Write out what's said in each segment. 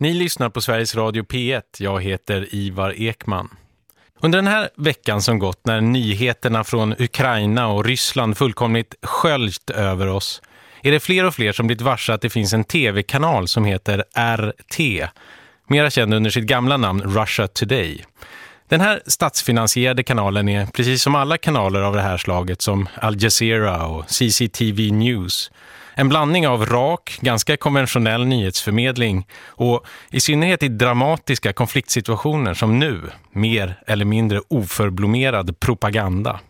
Ni lyssnar på Sveriges Radio P1. Jag heter Ivar Ekman. Under den här veckan som gått när nyheterna från Ukraina och Ryssland fullkomligt sköljt över oss är det fler och fler som blivit varse att det finns en tv-kanal som heter RT, mera känd under sitt gamla namn Russia Today. Den här statsfinansierade kanalen är precis som alla kanaler av det här slaget som Al Jazeera och CCTV News en blandning av rak, ganska konventionell nyhetsförmedling och i synnerhet i dramatiska konfliktsituationer som nu, mer eller mindre oförblommerad propaganda.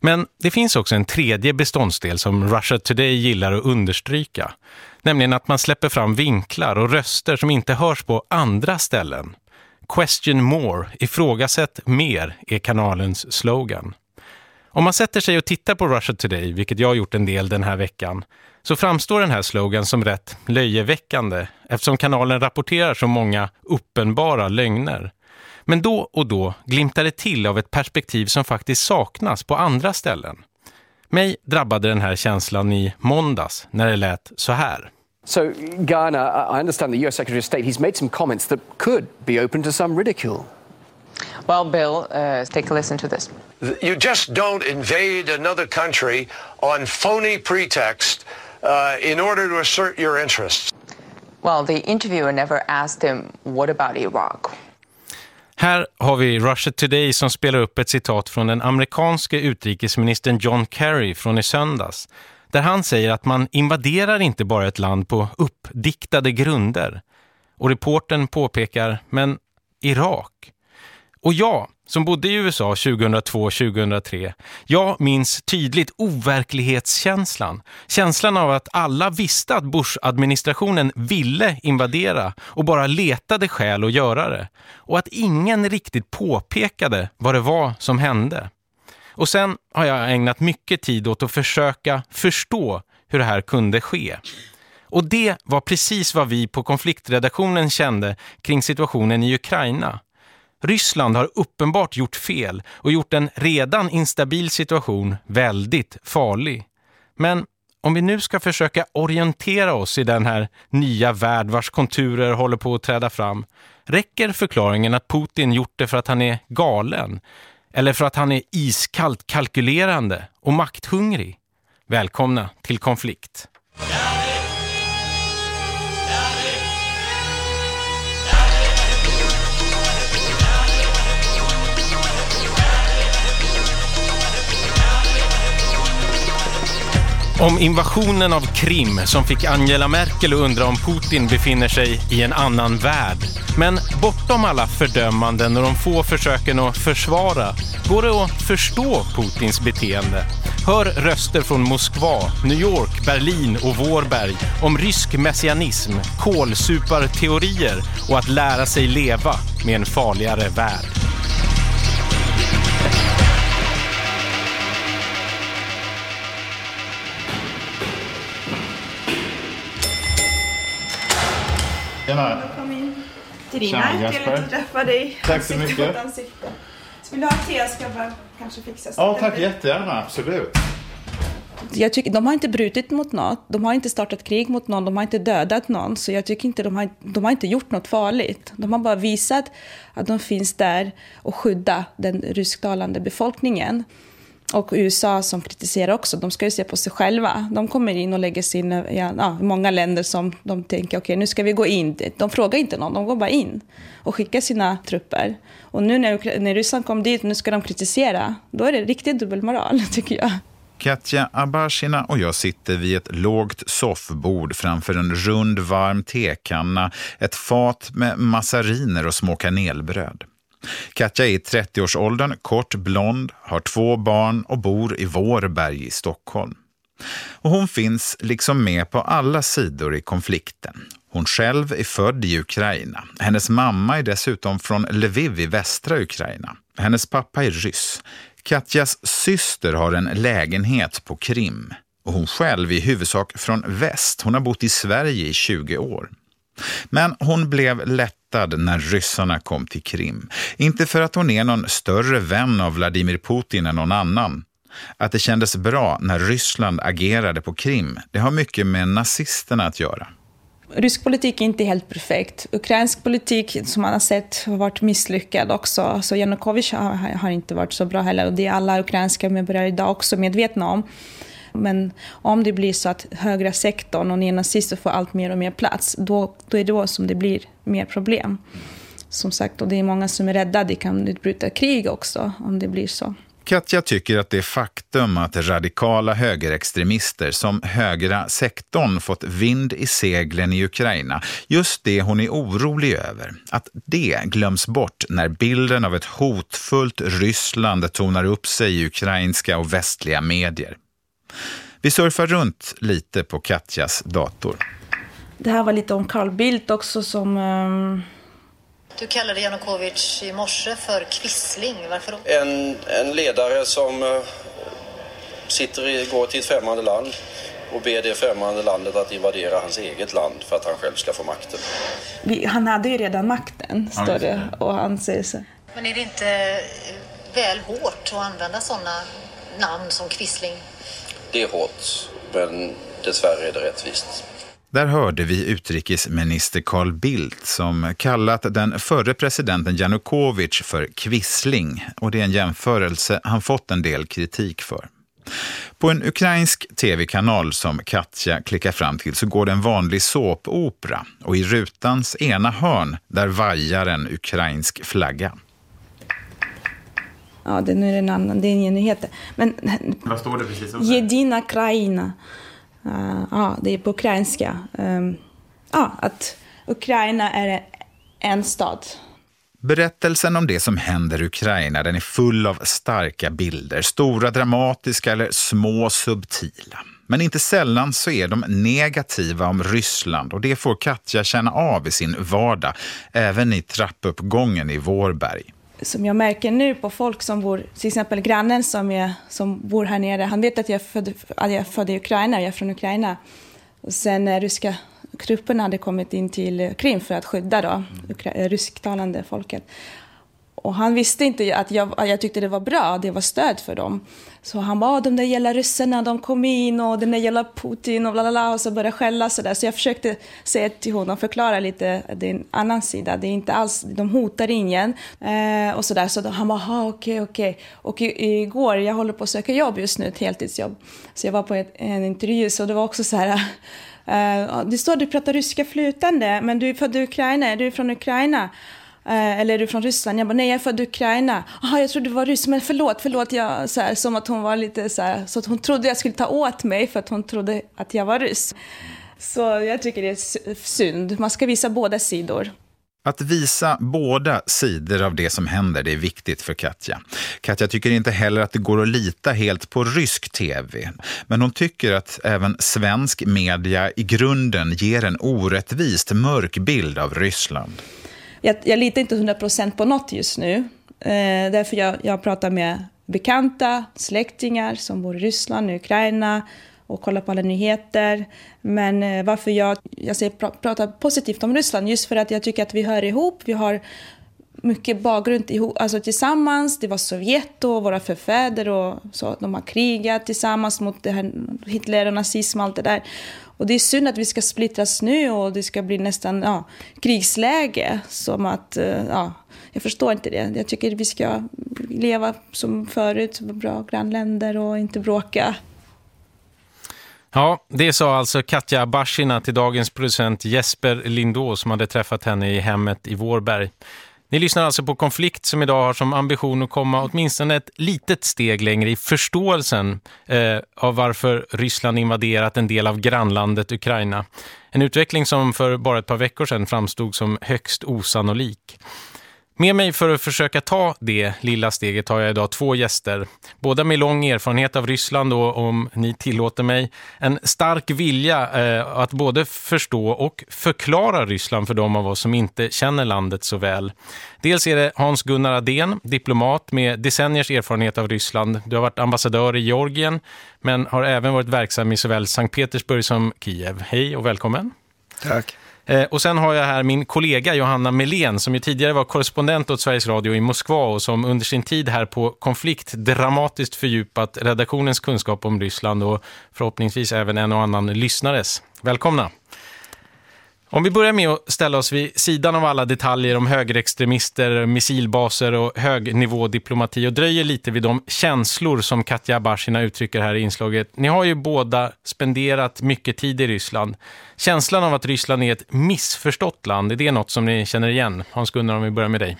Men det finns också en tredje beståndsdel som Russia Today gillar att understryka. Nämligen att man släpper fram vinklar och röster som inte hörs på andra ställen. Question more, ifrågasätt mer är kanalens slogan. Om man sätter sig och tittar på Russia Today, vilket jag har gjort en del den här veckan, så framstår den här slogan som rätt löjeväckande eftersom kanalen rapporterar så många uppenbara lögner. Men då och då glimtar det till av ett perspektiv som faktiskt saknas på andra ställen. Mig drabbade den här känslan i måndags när det lät så här. So, Ghana, I understand the US Secretary of State, he's made some comments that could be open to some ridicule. Well, Bill, uh, take a listen to this. You just don't invade another country on phony pretext uh, in order to assert your interests. Well, the interviewer never asked him, what about Iraq? Här har vi Russia Today som spelar upp ett citat från den amerikanske utrikesministern John Kerry från i söndags. Där han säger att man invaderar inte bara ett land på uppdiktade grunder. Och reporten påpekar, men Irak? Och ja, som bodde i USA 2002-2003, jag minns tydligt overklighetskänslan. Känslan av att alla visste att Bush-administrationen ville invadera och bara letade skäl att göra det. Och att ingen riktigt påpekade vad det var som hände. Och sen har jag ägnat mycket tid åt att försöka förstå hur det här kunde ske. Och det var precis vad vi på konfliktredaktionen kände kring situationen i Ukraina. Ryssland har uppenbart gjort fel och gjort en redan instabil situation väldigt farlig. Men om vi nu ska försöka orientera oss i den här nya värld vars konturer håller på att träda fram, räcker förklaringen att Putin gjort det för att han är galen eller för att han är iskallt kalkylerande och makthungrig? Välkomna till konflikt. Om invasionen av Krim som fick Angela Merkel att undra om Putin befinner sig i en annan värld. Men bortom alla fördömanden och de få försöken att försvara går det att förstå Putins beteende. Hör röster från Moskva, New York, Berlin och Vårberg om rysk messianism, kolsuparteorier och att lära sig leva med en farligare värld. Tjena. Kom in till märke Jesper. att träffa dig. Tack så Ansikte mycket. mot ansikte. Så vill du ha te ska jag bara kanske fixa. så Ja, att tack jättegärna. Absolut. Jag tycker, de har inte brutit mot något, de har inte startat krig mot någon, de har inte dödat någon. Så jag tycker inte de har, de har inte gjort något farligt. De har bara visat att de finns där och skydda den rysktalande befolkningen. Och USA som kritiserar också, de ska ju se på sig själva. De kommer in och lägger sig in i ja, många länder som de tänker, okej nu ska vi gå in. De frågar inte någon, de går bara in och skickar sina trupper. Och nu när, när Ryssland kom dit, nu ska de kritisera. Då är det riktigt dubbelmoral, tycker jag. Katja Abashina och jag sitter vid ett lågt soffbord framför en rund varm tekanna, ett fat med massariner och små kanelbröd. Katja är i 30-årsåldern, kort blond, har två barn och bor i Vårberg i Stockholm. Och hon finns liksom med på alla sidor i konflikten. Hon själv är född i Ukraina. Hennes mamma är dessutom från Lviv i västra Ukraina. Hennes pappa är ryss. Katjas syster har en lägenhet på Krim och hon själv är i huvudsak från väst. Hon har bott i Sverige i 20 år. Men hon blev lättad när ryssarna kom till Krim. Inte för att hon är någon större vän av Vladimir Putin än någon annan. Att det kändes bra när Ryssland agerade på Krim, det har mycket med nazisterna att göra. Rysk politik är inte helt perfekt. Ukrainsk politik, som man har sett, har varit misslyckad också. Alltså, så Janukovic har, har inte varit så bra heller. Och det är alla ukrainska medborgare idag också medvetna om. Men om det blir så att högra sektorn och nynazister får allt mer och mer plats, då, då är det då som det blir mer problem. Som sagt, och det är många som är rädda. Det kan utbryta krig också om det blir så. Katja tycker att det faktum att radikala högerextremister som högra sektorn fått vind i seglen i Ukraina, just det hon är orolig över, att det glöms bort när bilden av ett hotfullt Ryssland tonar upp sig i ukrainska och västliga medier. Vi surfar runt lite på Katjas dator. Det här var lite om Carl Bildt också som... Um... Du kallade Janukovic i morse för kvissling. Varför då? En, en ledare som uh, sitter i, går till ett främmande land och ber det främmande landet att invadera hans eget land för att han själv ska få makten. Han hade ju redan makten, står det, och han säger så. Men är det inte väl hårt att använda sådana namn som kvissling? Det är hårt, men dessvärre är det rättvist. Där hörde vi utrikesminister Carl Bildt som kallat den förre presidenten Janukovic för kvissling och det är en jämförelse han fått en del kritik för. På en ukrainsk tv-kanal som Katja klickar fram till så går det en vanlig såpopera och i rutans ena hörn där vajar en ukrainsk flagga. Ja, det, nu är det en annan, det är inga nyheter. Men, Vad står det precis? Jedina Kraina. Uh, ja, det är på ukrainska. Um, ja, att Ukraina är en stad. Berättelsen om det som händer i Ukraina den är full av starka bilder, stora dramatiska eller små subtila. Men inte sällan så är de negativa om Ryssland och det får Katja känna av i sin vardag, även i trappuppgången i Vårberg som jag märker nu på folk som bor, till exempel grannen som, är, som bor här nere, han vet att jag, föd, att jag är född i Ukraina, jag är från Ukraina. Och sen när ryska trupperna hade kommit in till Krim för att skydda då, mm. rysktalande folket. Och han visste inte att jag, att jag tyckte det var bra, det var stöd för dem. Så han bara, de där jävla ryssarna, de kom in och den där jävla Putin och bla och så började skälla sådär. Så jag försökte säga till honom, förklara lite, det är en annan sida, det är inte alls, de hotar ingen eh, och sådär. Så han bara, okej, okej. Och i, igår, jag håller på att söka jobb just nu, ett heltidsjobb. Så jag var på ett, en intervju, så det var också så här, eh, det står att du pratar ryska flytande, men du är född i Ukraina, du är från Ukraina. Eh, eller är du från Ryssland? Jag bara, nej jag är född i Ukraina. Jaha, jag trodde du var ryss, men förlåt, förlåt. Jag, så här, som att hon var lite så här, så att hon trodde jag skulle ta åt mig för att hon trodde att jag var ryss. Så jag tycker det är synd. Man ska visa båda sidor. Att visa båda sidor av det som händer det är viktigt för Katja. Katja tycker inte heller att det går att lita helt på rysk tv. Men hon tycker att även svensk media i grunden ger en orättvist mörk bild av Ryssland jag, jag litar inte 100% på något just nu. Eh, därför jag, jag pratar med bekanta, släktingar som bor i Ryssland, och Ukraina och kollar på alla nyheter. Men eh, varför jag, jag säger, pra, pratar positivt om Ryssland, just för att jag tycker att vi hör ihop. Vi har mycket bakgrund ihop, alltså tillsammans. Det var Sovjet och våra förfäder och så. De har krigat tillsammans mot det här, Hitler och nazism och allt det där. Och det är synd att vi ska splittras nu och det ska bli nästan ja, krigsläge. Som att, eh, ja, jag förstår inte det. Jag tycker vi ska leva som förut, bra grannländer och inte bråka. Ja, det sa alltså Katja Bashina till dagens producent Jesper Lindå som hade träffat henne i hemmet i Vårberg. Ni lyssnar alltså på Konflikt som idag har som ambition att komma åtminstone ett litet steg längre i förståelsen eh, av varför Ryssland invaderat en del av grannlandet Ukraina. En utveckling som för bara ett par veckor sedan framstod som högst osannolik. Med mig för att försöka ta det lilla steget har jag idag två gäster. Båda med lång erfarenhet av Ryssland och, om ni tillåter mig, en stark vilja eh, att både förstå och förklara Ryssland för de av oss som inte känner landet så väl. Dels är det Hans-Gunnar Adén, diplomat med decenniers erfarenhet av Ryssland. Du har varit ambassadör i Georgien men har även varit verksam i såväl Sankt Petersburg som Kiev. Hej och välkommen. Tack. Eh, och sen har jag här min kollega Johanna Melén som ju tidigare var korrespondent åt Sveriges Radio i Moskva och som under sin tid här på konflikt dramatiskt fördjupat redaktionens kunskap om Ryssland och förhoppningsvis även en och annan lyssnares. Välkomna! Om vi börjar med att ställa oss vid sidan av alla detaljer om högerextremister, missilbaser och högnivådiplomati och dröjer lite vid de känslor som Katja Bashina uttrycker här i inslaget. Ni har ju båda spenderat mycket tid i Ryssland. Känslan av att Ryssland är ett missförstått land, är det något som ni känner igen? Hans-Gunnar, om vi börjar med dig.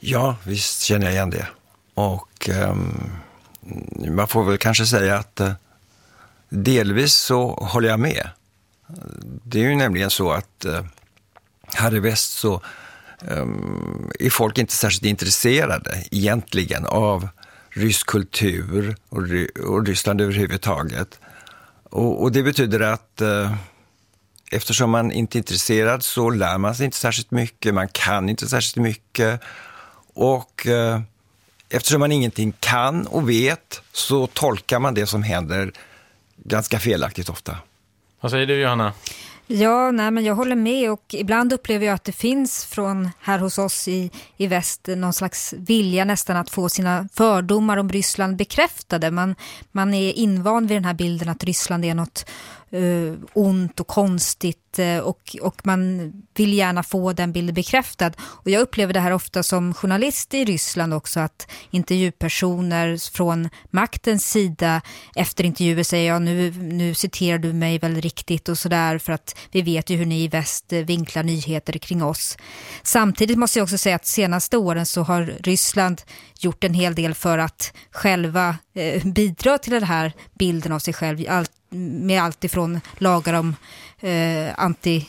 Ja, visst känner jag igen det. Och um, man får väl kanske säga att uh, delvis så håller jag med. Det är ju nämligen så att här i väst så ehm, är folk inte särskilt intresserade egentligen av rysk kultur och, och Ryssland överhuvudtaget. Och, och det betyder att eh, eftersom man inte är intresserad så lär man sig inte särskilt mycket, man kan inte särskilt mycket. Och eh, eftersom man ingenting kan och vet så tolkar man det som händer ganska felaktigt ofta. Vad säger du Johanna? Ja, nej, men jag håller med och ibland upplever jag att det finns från här hos oss i, i väst någon slags vilja nästan att få sina fördomar om Ryssland bekräftade. Man, man är invan vid den här bilden att Ryssland är något eh, ont och konstigt eh, och, och man vill gärna få den bilden bekräftad. Och jag upplever det här ofta som journalist i Ryssland också att intervjupersoner från maktens sida efter intervjuer säger ja nu, nu citerar du mig väl riktigt och sådär för att vi vet ju hur ni i väst vinklar nyheter kring oss. Samtidigt måste jag också säga att senaste åren så har Ryssland gjort en hel del för att själva eh, bidra till den här bilden av sig själv. Allt, med allt ifrån lagar om eh, anti,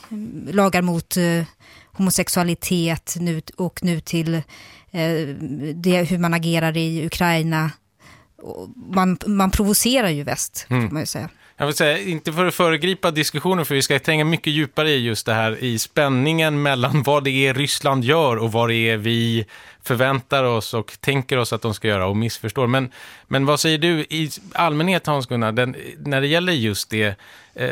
lagar mot eh, homosexualitet nu, och nu till eh, det, hur man agerar i Ukraina. Man, man provocerar ju väst, mm. får man ju säga. Jag vill säga, inte för att föregripa diskussionen, för vi ska tränga mycket djupare i just det här, i spänningen mellan vad det är Ryssland gör och vad det är vi förväntar oss och tänker oss att de ska göra och missförstår. Men, men vad säger du i allmänhet, Hans-Gunnar, när det gäller just det, eh,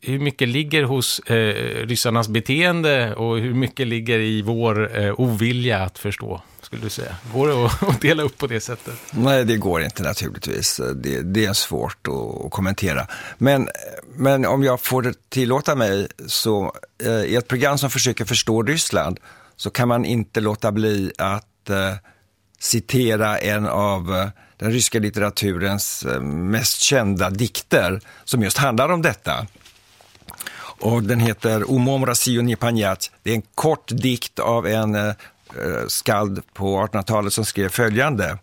hur mycket ligger hos eh, ryssarnas beteende och hur mycket ligger i vår eh, ovilja att förstå? Skulle du säga? Går det att dela upp på det sättet? Nej, det går inte naturligtvis. Det, det är svårt att, kommentera. Men, men om jag får tillåta mig, så eh, i ett program som försöker förstå Ryssland så kan man inte låta bli att eh, citera en av eh, den ryska litteraturens eh, mest kända dikter som just handlar om detta. Och den heter Omom Rasio Nepanjat. Det är en kort dikt av en Eh, skald på 1800-talet som skrev följande.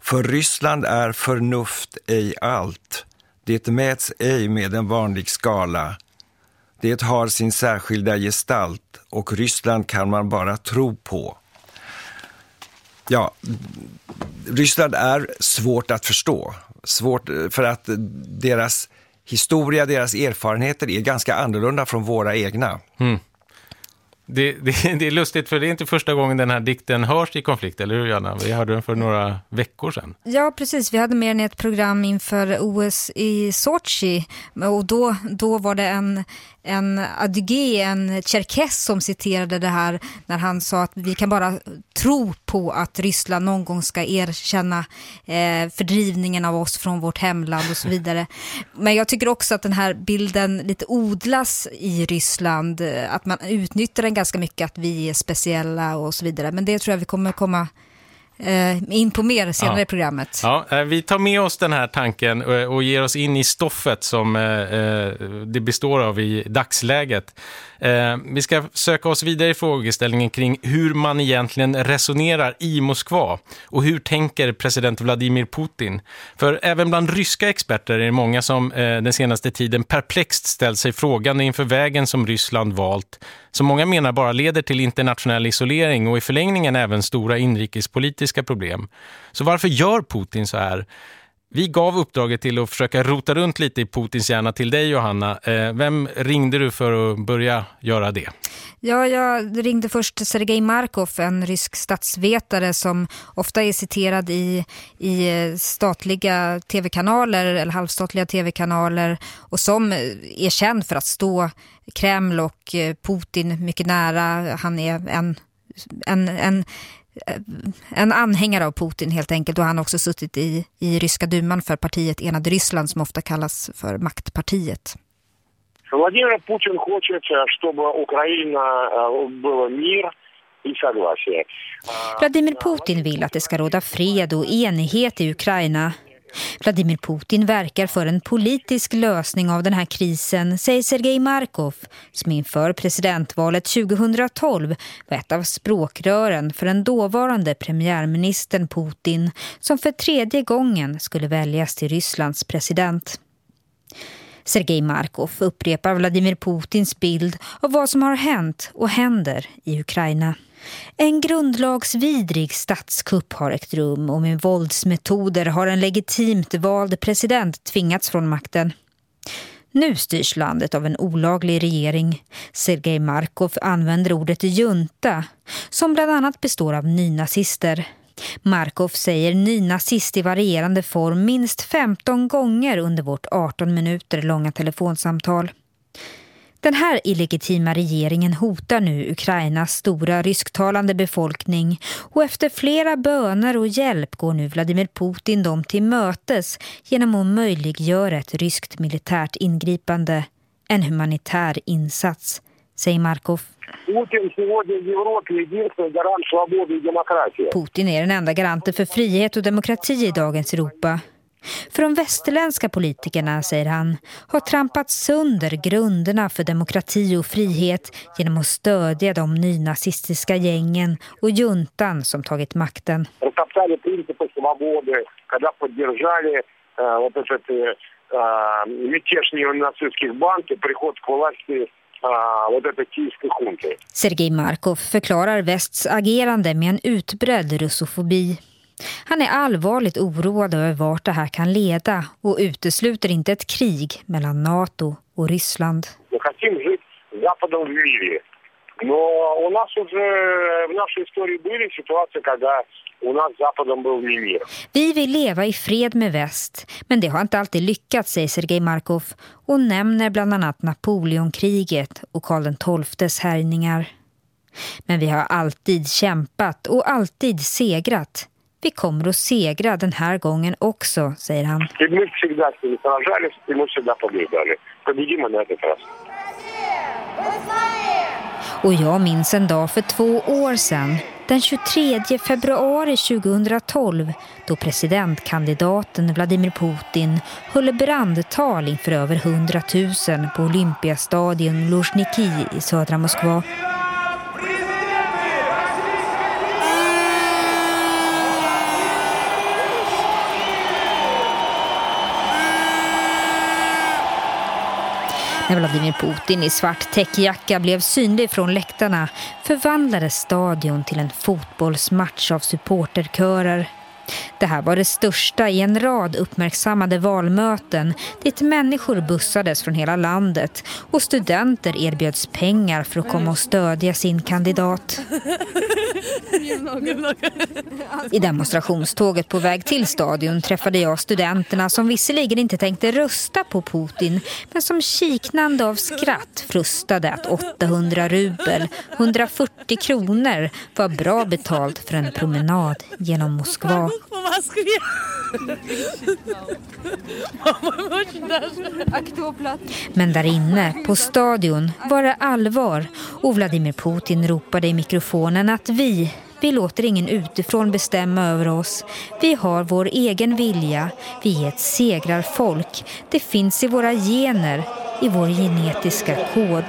För Ryssland är förnuft ej allt. Det mäts ej med en vanlig skala. Det har sin särskilda gestalt och Ryssland kan man bara tro på. Ja, Ryssland är svårt att förstå. Svårt eh, för att deras historia, deras erfarenheter är ganska annorlunda från våra egna. Mm. Det, det, det, är lustigt för det är inte första gången den här dikten hörs i konflikt, eller hur Janna? Vi hörde den för några veckor sedan. Ja, precis. Vi hade med den i ett program inför OS i Sochi och då, då var det en, en adugé, en tjerkess som citerade det här när han sa att vi kan bara tro på att Ryssland någon gång ska erkänna eh, fördrivningen av oss från vårt hemland och så vidare. Men jag tycker också att den här bilden lite odlas i Ryssland, eh, att man utnyttjar den ganska mycket, att vi är speciella och så vidare. Men det tror jag vi kommer komma in på mer senare ja. i programmet. Ja, eh, vi tar med oss den här tanken eh, och ger oss in i stoffet som det består av i dagsläget. Vi ska söka oss vidare i frågeställningen kring hur man egentligen resonerar i Moskva och hur tänker president Vladimir Putin. För även bland ryska experter är det många som den senaste tiden perplext ställt sig frågan inför vägen som Ryssland valt som många menar bara leder till internationell isolering och i förlängningen även stora inrikespolitiska problem. Så varför gör Putin så här? Vi gav uppdraget till att försöka rota runt lite i Putins hjärna till dig Johanna. Eh, vem ringde du för att börja göra det? Ja, jag ringde först Sergej Markov, en rysk statsvetare som ofta är citerad i, i statliga tv-kanaler eller halvstatliga tv-kanaler och som är känd för att stå Kreml och eh, Putin mycket nära. Han är en, en, en en anhängare av Putin helt enkelt och han har också suttit i, i ryska duman för partiet Enade Ryssland som ofta kallas för maktpartiet. Владимир Путин хочет, чтобы Украина было мир и согласие. Vladimir Putin vill att det ska råda fred och enighet i Ukraina. Vladimir Putin verkar för en politisk lösning av den här krisen, säger Sergej Markov, som inför presidentvalet 2012 var ett av språkrören för den dåvarande premiärministern Putin som för tredje gången skulle väljas till Rysslands president. Sergej Markov upprepar Vladimir Putins bild av vad som har hänt och händer i Ukraina. En grundlagsvidrig statskupp har ägt rum och med våldsmetoder har en legitimt vald president tvingats från makten. Nu styrs landet av en olaglig regering. Sergej Markov använder ordet junta som bland annat består av nynazister. Markov säger nynazist i varierande form minst 15 gånger under vårt 18 minuter långa telefonsamtal. Den här illegitima regeringen hotar nu Ukrainas stora rysktalande befolkning och efter flera böner och hjälp går nu Vladimir Putin dem till mötes genom att möjliggöra ett ryskt militärt ingripande, en humanitär insats, säger Markov. Putin är den enda garanten för frihet och demokrati i dagens Europa. För de västerländska politikerna, säger han, har trampat sönder grunderna för demokrati och frihet genom att stödja de nynazistiska gängen och juntan som tagit makten. Sergej Markov förklarar västs agerande med en utbredd russofobi. Han är allvarligt oroad över vart det här kan leda och utesluter inte ett krig mellan NATO och Ryssland. Но у нас уже в нашей истории были ситуации, когда у нас с Западом был не мир. Vi vill leva i fred med väst, men det har inte alltid lyckats, säger Sergej Markov och nämner bland annat Napoleonkriget och Karl XIIs härjningar. Men vi har alltid kämpat och alltid segrat. vi kommer att segra den här gången också, säger han. Och jag minns en dag för två år sedan, den 23 februari 2012, då presidentkandidaten Vladimir Putin höll brandtal inför över 100 000 på Olympiastadion Luzhniki i södra Moskva. När Vladimir Putin i svart täckjacka blev synlig från läktarna förvandlades stadion till en fotbollsmatch av supporterkörer. Det här var det största i en rad uppmärksammade valmöten dit människor bussades från hela landet och studenter erbjöds pengar för att komma och stödja sin kandidat. I demonstrationståget på väg till stadion träffade jag studenterna som visserligen inte tänkte rösta på Putin men som kiknande av skratt frustade att 800 rubel, 140 kronor var bra betalt för en promenad genom Moskva. Men där inne, på stadion, var det allvar och Vladimir Putin ropade i mikrofonen att vi, vi låter ingen utifrån bestämma över oss. Vi har vår egen vilja. Vi är ett segrarfolk. Det finns i våra gener, i vår genetiska kod.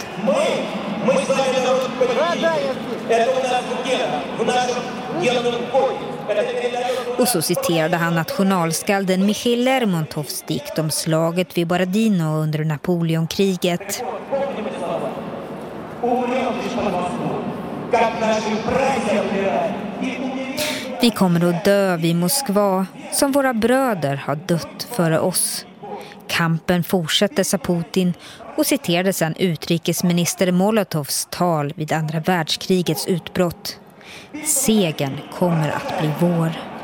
Och så citerade han nationalskalden Michail Lermontovs dikt om slaget vid Borodino under Napoleonkriget. Vi kommer att dö vid Moskva som våra bröder har dött före oss. Kampen fortsätter, sa Putin och citerade sedan utrikesminister Molotovs tal vid andra världskrigets utbrott. Segern kommer att bli vår.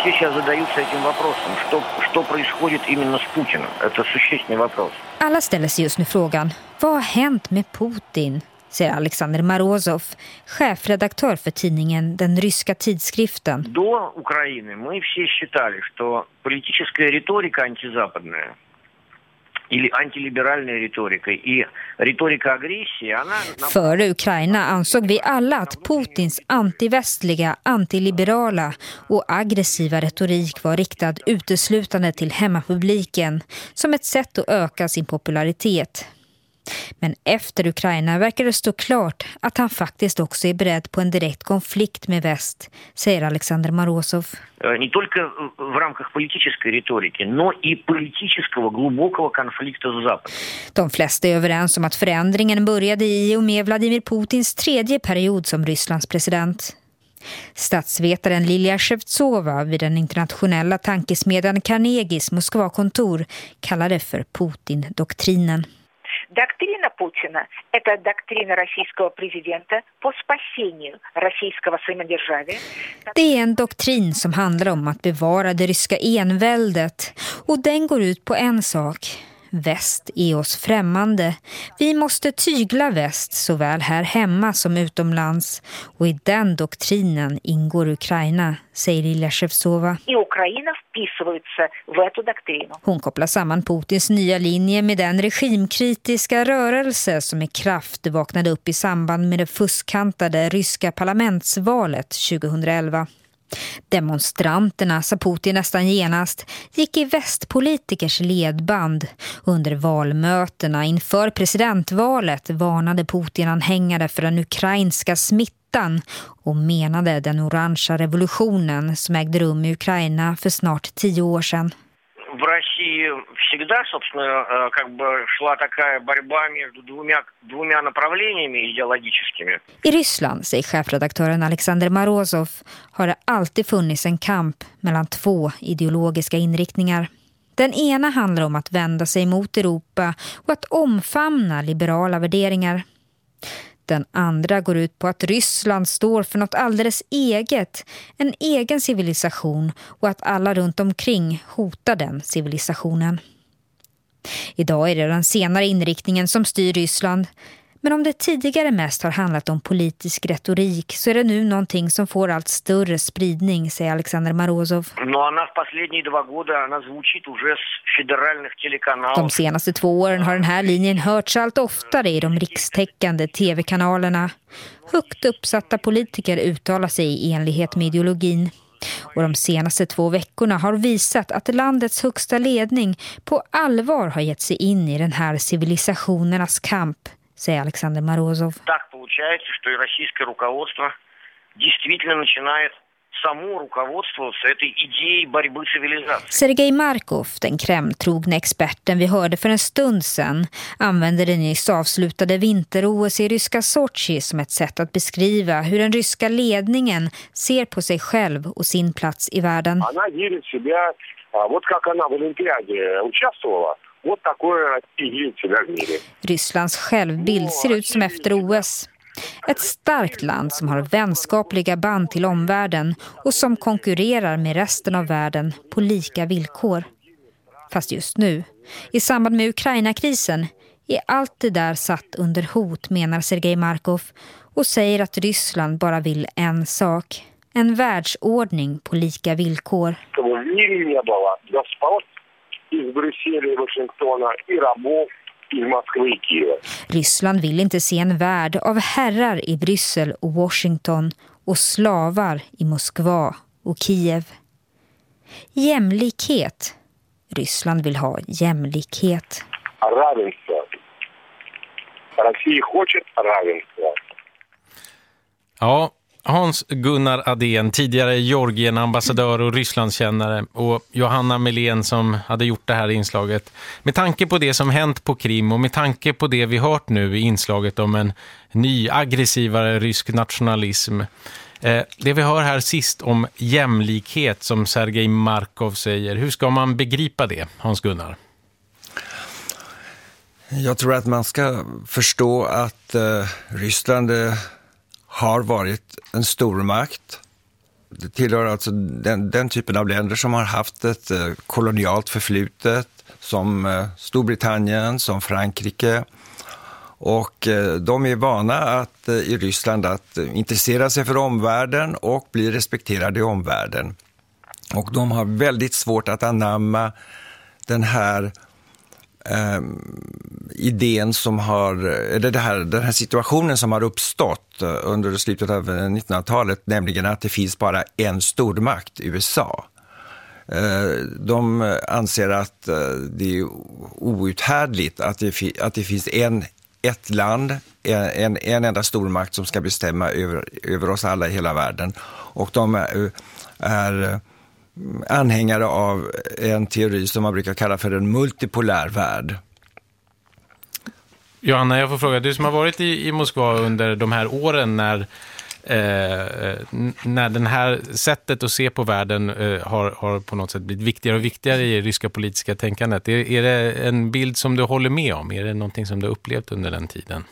Все сейчас задаются этим вопросом. Что, что происходит именно с Путиным? Это существенный вопрос. Alla ställer sig just nu frågan, vad har hänt med Putin? säger Alexander Marozov, chefredaktör för tidningen Den ryska tidskriften. До Украины мы все считали, что политическая риторика антизападная или антилиберальная риторика и риторика агрессии, она... Före Ukraina ansåg vi alla att Putins antivästliga, antiliberala och aggressiva retorik var riktad uteslutande till hemmapubliken som ett sätt att öka sin popularitet. Men efter Ukraina verkar det stå klart att han faktiskt också är beredd på en direkt konflikt med väst, säger Alexander Marosov. Не только в рамках политической риторики, но и политического глубокого конфликта с Западом. De flesta är överens om att förändringen började i och med Vladimir Putins tredje period som Rysslands president. Statsvetaren Lilia Shevtsova vid den internationella tankesmedjan Carnegies Moskva-kontor kallar det för Putin-doktrinen. Доктрина Путина – это доктрина российского президента по спасению российского самодержавия. Det är en doktrin som handlar om att bevara det ryska enväldet och den går ut på en sak – Väst är oss främmande. Vi måste tygla väst såväl här hemma som utomlands. Och i den doktrinen ingår Ukraina, säger Ilja Shevtsova. Hon kopplar samman Putins nya linje med den regimkritiska rörelse som i kraft vaknade upp i samband med det fuskkantade ryska parlamentsvalet 2011. Demonstranterna, sa Putin nästan genast, gick i västpolitikers ledband. Under valmötena inför presidentvalet varnade Putin-anhängare för den ukrainska smittan och menade den orangea revolutionen som ägde rum i Ukraina för snart tio år sedan В России всегда, собственно, как бы шла такая борьба между двумя, двумя направлениями идеологическими. I Ryssland, säger chefredaktören Alexander Marozov, har det alltid funnits en kamp mellan två ideologiska inriktningar. Den ena handlar om att vända sig mot Europa och att omfamna liberala värderingar. Den andra går ut på att Ryssland står för något alldeles eget, en egen civilisation och att alla runt omkring hotar den civilisationen. Idag är det den senare inriktningen som styr Ryssland. Men om det tidigare mest har handlat om politisk retorik så är det nu någonting som får allt större spridning, säger Alexander Marozov. De senaste två åren har den här linjen hörts allt oftare i de rikstäckande tv-kanalerna. Högt uppsatta politiker uttalar sig i enlighet med ideologin. Och de senaste två veckorna har visat att landets högsta ledning på allvar har gett sig in i den här civilisationernas kamp säger Alexander Marozov. Так получается, что и российское руководство действительно начинает само руководствоваться этой идеей борьбы цивилизации. Sergej Markov, den kremltrogna experten vi hörde för en stund sedan, använder det nyss avslutade vinter-OS i ryska Sochi som ett sätt att beskriva hur den ryska ledningen ser på sig själv och sin plats i världen. Она верит в себя, вот как она в Олимпиаде участвовала. Rysslands självbild ser ut som efter OS. Ett starkt land som har vänskapliga band till omvärlden och som konkurrerar med resten av världen på lika villkor. Fast just nu, i samband med Ukraina-krisen, är allt det där satt under hot, menar Sergej Markov och säger att Ryssland bara vill en sak. En världsordning på lika villkor из Брюсселя и Вашингтона, и рабов из Москвы и Киева. Ryssland vill inte se en värld av herrar i Bryssel och Washington och slavar i Moskva och Kiev. Jämlikhet. Ryssland vill ha jämlikhet. Равенство. Россия хочет равенства. Ja, Hans Gunnar Adén, tidigare Georgien-ambassadör och Rysslandskännare och Johanna Melén som hade gjort det här inslaget. Med tanke på det som hänt på Krim och med tanke på det vi hört nu i inslaget om en ny aggressivare rysk nationalism. Eh, det vi hör här sist om jämlikhet som Sergej Markov säger, hur ska man begripa det, Hans Gunnar? Jag tror att man ska förstå att eh, Ryssland eh, har varit en stormakt. Det tillhör alltså den, den, typen av länder som har haft ett eh, kolonialt förflutet som eh, Storbritannien, som Frankrike. Och eh, de är vana att, i Ryssland att intressera sig för omvärlden och bli respekterade i omvärlden. Och de har väldigt svårt att anamma den här eh, idén som har, eller det här, den här situationen som har uppstått eh, under slutet av eh, 1900-talet, nämligen att det finns bara en stormakt, USA. Ehm, de anser att eh, det är outhärdligt att det, att det finns en ett land, en, en enda stormakt som ska bestämma över, över oss alla i hela världen. Och de är, är anhängare av en teori som man brukar kalla för en multipolär värld. Johanna, jag får fråga, du som har varit i, i Moskva under de här åren när Eh, eh när det här sättet att se på världen eh, har, har på något sätt blivit viktigare och viktigare i det ryska politiska tänkandet. Är, är det en bild som du håller med om? Är det någonting som du har upplevt under den tiden?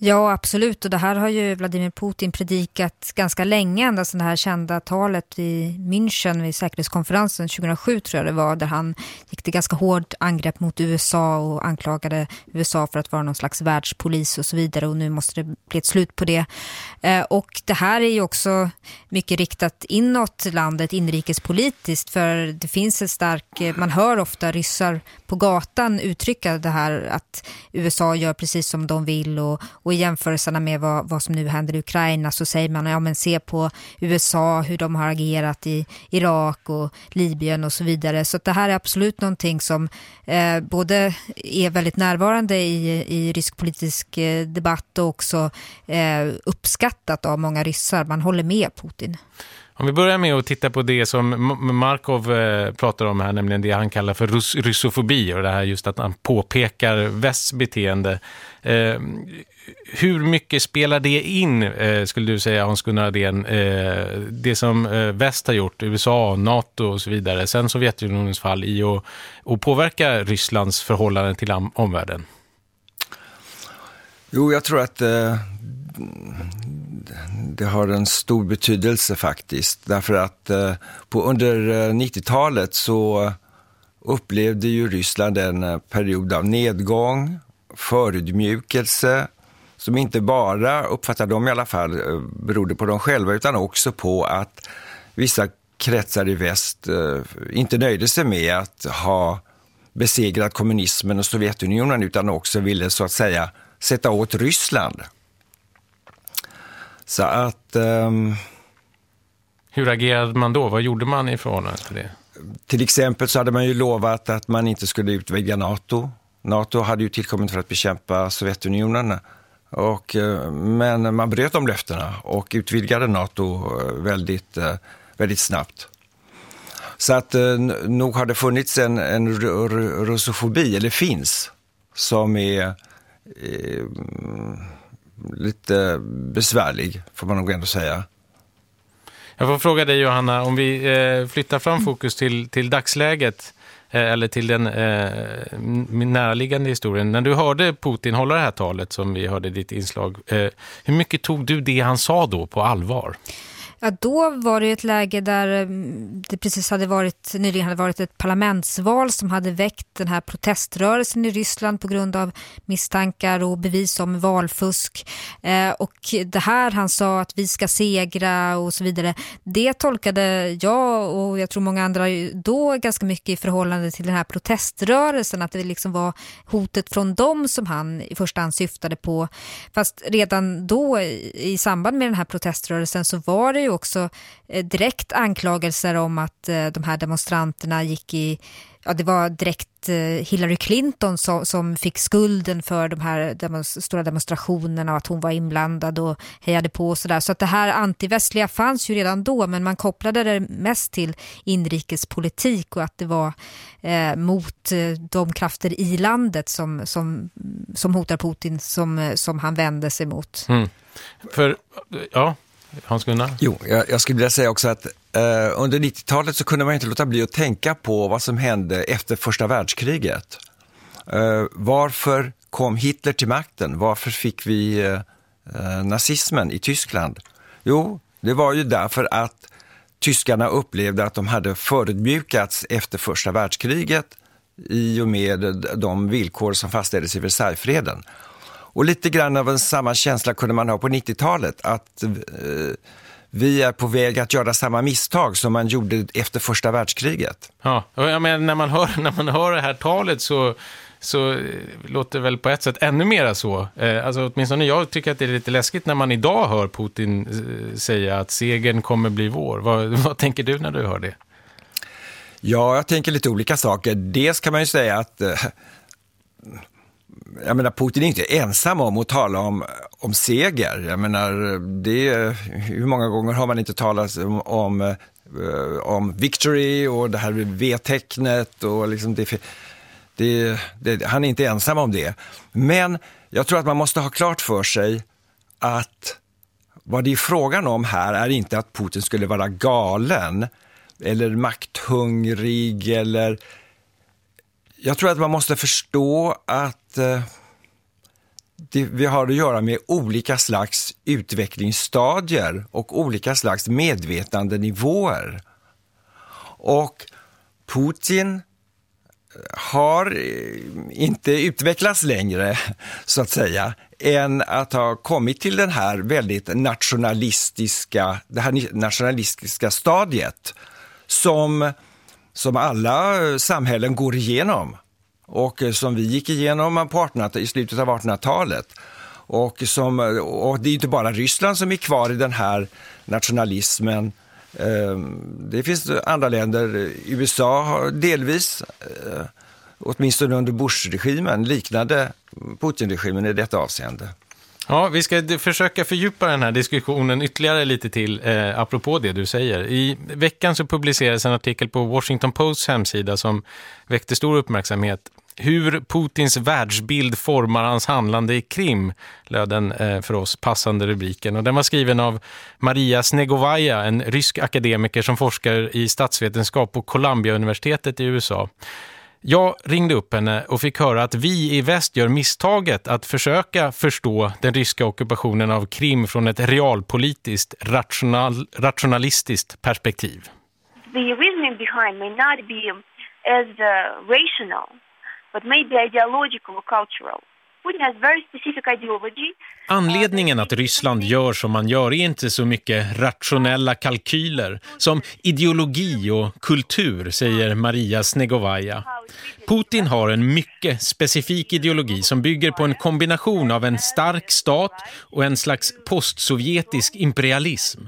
Ja, absolut. Och det här har ju Vladimir Putin predikat ganska länge, ända sedan det här kända talet i München vid säkerhetskonferensen 2007 tror jag det var, där han gick till ganska hårt angrepp mot USA och anklagade USA för att vara någon slags världspolis och så vidare. Och nu måste det bli ett slut på det. Eh, och det här är ju också mycket riktat inåt landet inrikespolitiskt, för det finns ett stark, eh, man hör ofta ryssar på gatan uttrycka det här att USA gör precis som de vill och och i jämförelserna med vad, vad som nu händer i Ukraina så säger man, ja men se på USA, hur de har agerat i Irak och Libyen och så vidare. Så det här är absolut någonting som eh, både är väldigt närvarande i, i rysk politisk eh, debatt och också eh, uppskattat av många ryssar. Man håller med Putin. Om vi börjar med att titta på det som Markov eh, pratar om här, nämligen det han kallar för rys ryssofobi och det här just att han påpekar västs beteende. Eh, hur mycket spelar det in, eh, skulle du säga, Hans-Gunnar Adén, eh, det som eh, väst har gjort, USA, NATO och så vidare, sen Sovjetunionens fall i att, att påverka Rysslands förhållande till omvärlden? Jo, jag tror att eh, det har en stor betydelse faktiskt. Därför att eh, på, under eh, 90-talet så upplevde ju Ryssland en eh, period av nedgång, förödmjukelse, som inte bara, uppfattar de i alla fall, berodde på dem själva utan också på att vissa kretsar i väst inte nöjde sig med att ha besegrat kommunismen och Sovjetunionen utan också ville så att säga sätta åt Ryssland. Så att... Um, Hur agerade man då? Vad gjorde man i förhållande till det? Till exempel så hade man ju lovat att man inte skulle utvidga NATO. NATO hade ju tillkommit för att bekämpa Sovjetunionen. Och, eh, men man bröt de löftena och utvidgade NATO eh, väldigt, eh, väldigt snabbt. Så att nog har det funnits en, en russofobi, eller finns, som är eh, lite besvärlig, får man nog ändå säga. Jag får fråga dig Johanna, om vi eh, flyttar fram fokus till, till dagsläget. Eh, eller till den eh, närliggande historien. När du hörde Putin hålla det här talet som vi hörde i ditt inslag, eh, hur mycket tog du det han sa då på allvar? Ja, då var det ett läge där eh, det precis hade varit, nyligen hade varit ett parlamentsval som hade väckt den här proteströrelsen i Ryssland på grund av misstankar och bevis om valfusk. Eh, och det här han sa att vi ska segra och så vidare, det tolkade jag och jag tror många andra då ganska mycket i förhållande till den här proteströrelsen, att det liksom var hotet från dem som han i första hand syftade på. Fast redan då i samband med den här proteströrelsen så var det ju också eh, direkt anklagelser om att eh, de här demonstranterna gick i ja, det var direkt eh, Hillary Clinton som, som fick skulden för de här demonst stora demonstrationerna och att hon var inblandad och hejade på och sådär. Så att det här antivästliga fanns ju redan då men man kopplade det mest till inrikespolitik och att det var eh, mot de krafter i landet som, som, som hotar Putin som, som han vände sig mot. Mm. För, ja, Hans-Gunnar? Jo, jag, jag, skulle vilja säga också att eh, under 90-talet så kunde man inte låta bli att tänka på vad som hände efter första världskriget. Eh, varför kom Hitler till makten? Varför fick vi eh, nazismen i Tyskland? Jo, det var ju därför att tyskarna upplevde att de hade förödmjukats efter första världskriget i och med de villkor som fastställdes i Versaillesfreden. Och lite grann av en samma känsla kunde man ha på 90-talet, att eh, vi är på väg att göra samma misstag som man gjorde efter första världskriget. Ja, jag menar, när, man hör, när man hör det här talet så, så eh, låter det väl på ett sätt ännu mera så. Eh, alltså, åtminstone jag tycker att det är lite läskigt när man idag hör Putin eh, säga att segern kommer bli vår. Vad, vad tänker du när du hör det? Ja, jag tänker lite olika saker. Dels kan man ju säga att eh, jag menar, Putin är inte ensam om att tala om, om seger. Jag menar, det, hur många gånger har man inte talat om, om, eh, om victory och det här V-tecknet och liksom det, det, det, han är inte ensam om det. Men jag tror att man måste ha klart för sig att vad det är frågan om här är inte att Putin skulle vara galen eller makthungrig eller jag tror att man måste förstå att eh, det, vi har att göra med olika slags utvecklingsstadier och olika slags medvetandenivåer. Och Putin eh, har eh, inte utvecklats längre, så att säga, än att ha kommit till den här väldigt nationalistiska, det här nationalistiska stadiet som som alla eh, samhällen går igenom och eh, som vi gick igenom på i slutet av 1800-talet. Och, som, och det är inte bara Ryssland som är kvar i den här nationalismen. Ehm, det finns andra länder, USA har delvis, eh, åtminstone under Bush-regimen, liknade Putin-regimen i detta avseende. Ja, vi ska försöka fördjupa den här diskussionen ytterligare lite till, eh, apropå det du säger. I veckan så publicerades en artikel på Washington Posts hemsida som väckte stor uppmärksamhet. Hur Putins världsbild formar hans handlande i Krim, löd den eh, för oss passande rubriken. Och den var skriven av Maria Snegovaja, en rysk akademiker som forskar i statsvetenskap på Columbia-universitetet i USA. Jag ringde upp henne och fick höra att vi i väst gör misstaget att försöka förstå den ryska ockupationen av Krim från ett realpolitiskt, rational, rationalistiskt perspektiv. The reasoning behind may not be as uh, rational, but maybe ideological or cultural. Anledningen att Ryssland gör som man gör är inte så mycket rationella kalkyler som ideologi och kultur, säger Maria Snegovaja. Putin har en mycket specifik ideologi som bygger på en kombination av en stark stat och en slags postsovjetisk imperialism.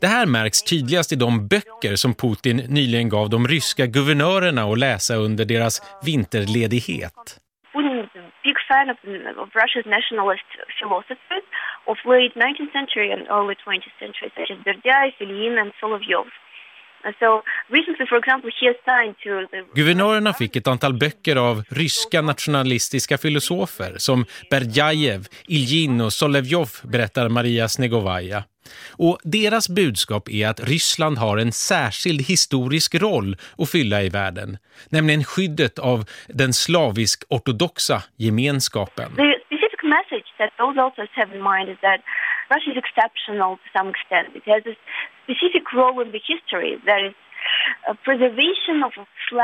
Det här märks tydligast i de böcker som Putin nyligen gav de ryska guvernörerna att läsa under deras vinterledighet fan of, of Russia's nationalist philosophers of late 19th century and early 20th century, such as Berdyaev, Ilyin and Solovyov. So recently, for example, he assigned to the... Guvernörerna fick ett antal böcker av ryska nationalistiska filosofer som Berdiaev, Iljin och Solovjov, berättar Maria Snegovaja. Och deras budskap är att Ryssland har en särskild historisk roll att fylla i världen, nämligen skyddet av den slavisk-ortodoxa gemenskapen. The specific message that those authors have in mind is that Russia is exceptional to some extent. It has a specific role in the history that is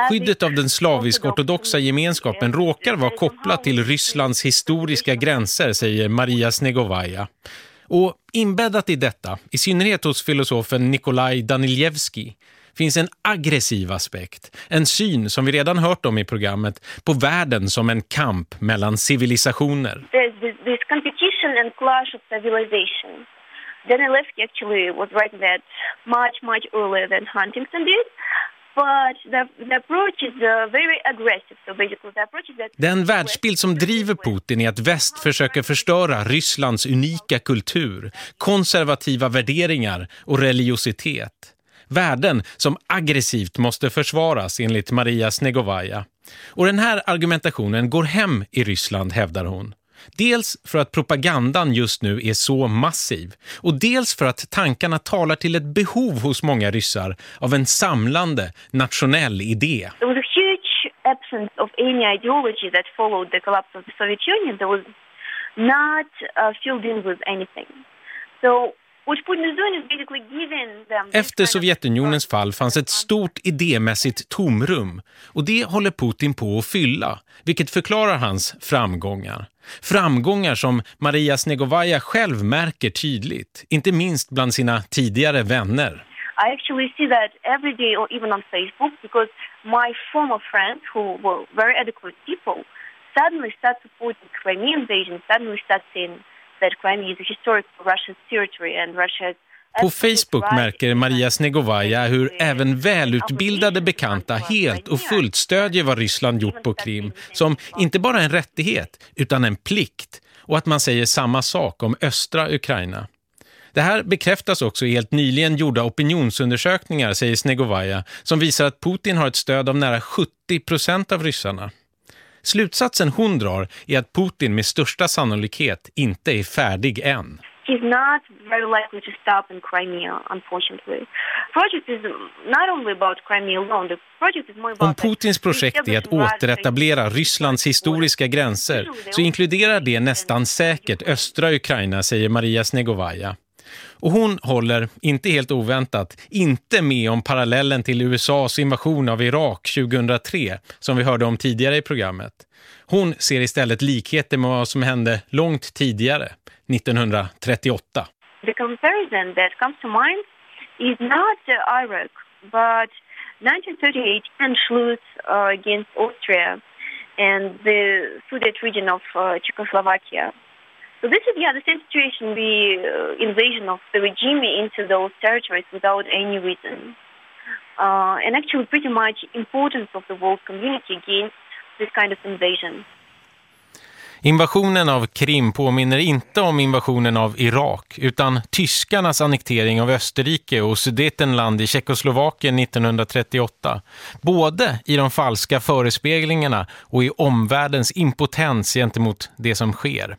Skyddet av den slavisk-ortodoxa gemenskapen råkar vara kopplat till Rysslands historiska gränser, säger Maria Snegovaja. Och inbäddat i detta, i synnerhet hos filosofen Nikolaj Daniljevskij finns en aggressiv aspekt. En syn som vi redan hört om i programmet på världen som en kamp mellan civilisationer. There's this competition and clash of civilization. Danilevsky actually was writing that much, much earlier than Huntington did. Den världsbild som driver Putin är att väst försöker förstöra Rysslands unika kultur, konservativa värderingar och religiositet. Värden som aggressivt måste försvaras enligt Maria Snegovaja. Och den här argumentationen går hem i Ryssland, hävdar hon. Dels för att propagandan just nu är så massiv och dels för att tankarna talar till ett behov hos många ryssar av en samlande nationell idé. There was a huge absence of any ideology that followed the collapse of the Soviet Union. There was not uh, filled in with anything. So efter Sovjetunionens fall fanns ett stort idémässigt tomrum och det håller Putin på att fylla, vilket förklarar hans framgångar. Framgångar som Maria Snegovaja själv märker tydligt, inte minst bland sina tidigare vänner. I actually see that every day or even on Facebook because my former friends who were very adequate people suddenly start supporting Crimean invasion, suddenly start saying that Crimea is a historic Russian territory and Russia På Facebook märker Maria Snegovaja hur även välutbildade bekanta helt och fullt stödjer vad Ryssland gjort på Krim som inte bara en rättighet utan en plikt och att man säger samma sak om östra Ukraina. Det här bekräftas också i helt nyligen gjorda opinionsundersökningar, säger Snegovaja, som visar att Putin har ett stöd av nära 70 procent av ryssarna. Slutsatsen hon drar är att Putin med största sannolikhet inte är färdig än. He's not very likely to stop in Crimea, unfortunately. Project is not only about Crimea alone. The project is more about Om Putins projekt är att återetablera Rysslands historiska gränser så inkluderar det nästan säkert östra Ukraina, säger Maria Snegovaja. Och hon håller, inte helt oväntat, inte med om parallellen till USAs invasion av Irak 2003 som vi hörde om tidigare i programmet. Hon ser istället likheter med vad som hände långt tidigare, 1938. The comparison that comes to mind is not uh, Iraq, but 1938 Anschluss uh, against Austria and the Sudet region of uh, Czechoslovakia. So this is, yeah, the same situation, the uh, invasion of the regime into those territories without any reason. Uh, and actually pretty much importance of the world community against this kind of invasion. Invasionen av Krim påminner inte om invasionen av Irak utan tyskarnas annektering av Österrike och Sudetenland i Tjeckoslovakien 1938. Både i de falska förespeglingarna och i omvärldens impotens gentemot det som sker.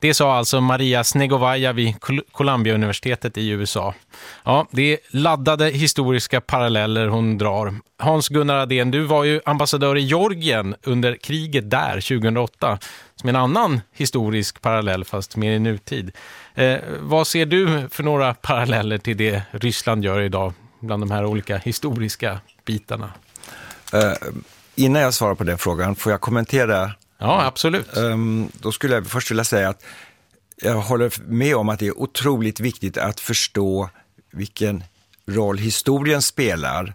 Det sa alltså Maria Snegovaja vid Columbia-universitetet i USA. Ja, det är laddade historiska paralleller hon drar. Hans-Gunnar Adén, du var ju ambassadör i Georgien under kriget där 2008 som en annan historisk parallell fast mer i nutid. Eh, vad ser du för några paralleller till det Ryssland gör idag bland de här olika historiska bitarna? Eh, innan jag svarar på den frågan får jag kommentera Ja, absolut. Um, då skulle jag först vilja säga att jag håller med om att det är otroligt viktigt att förstå vilken roll historien spelar